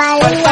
Paling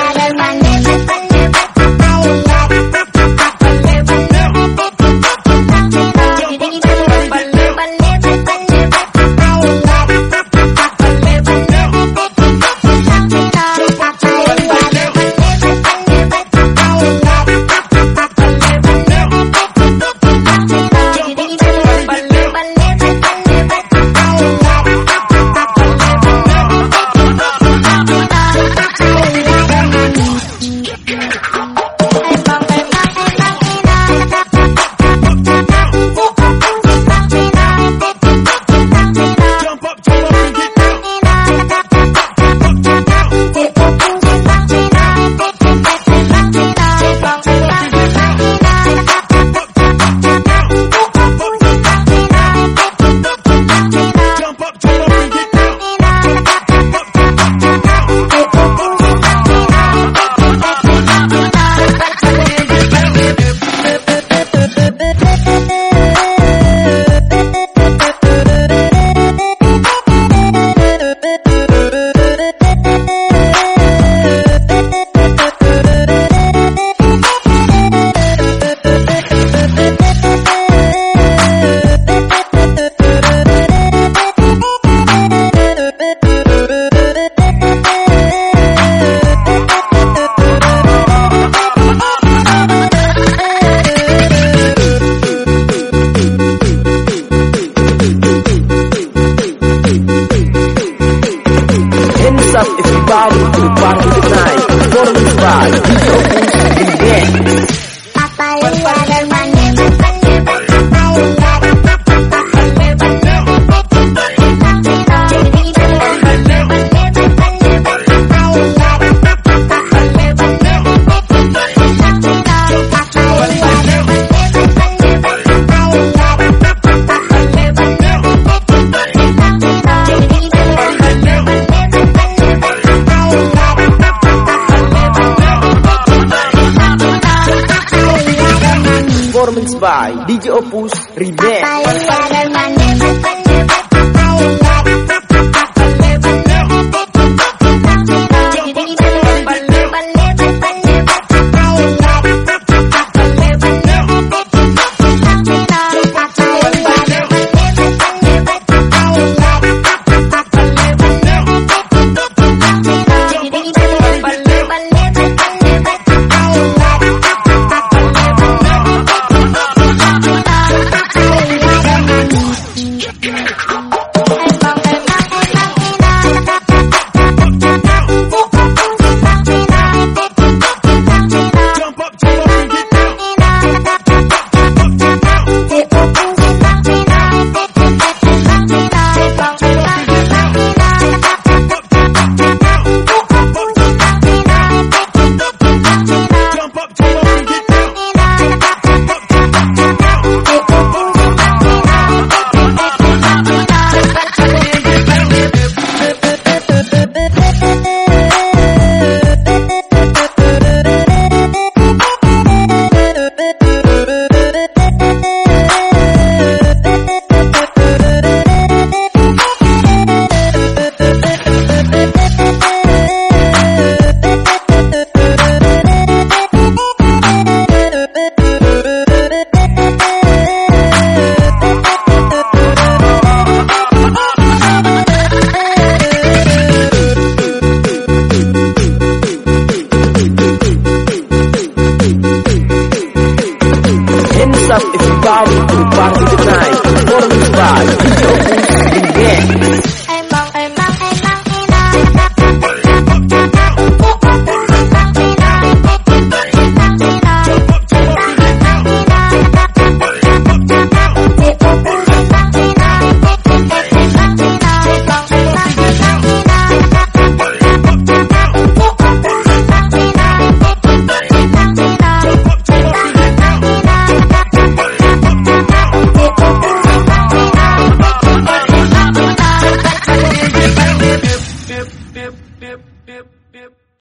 side. Mix by DJ Opus Remix.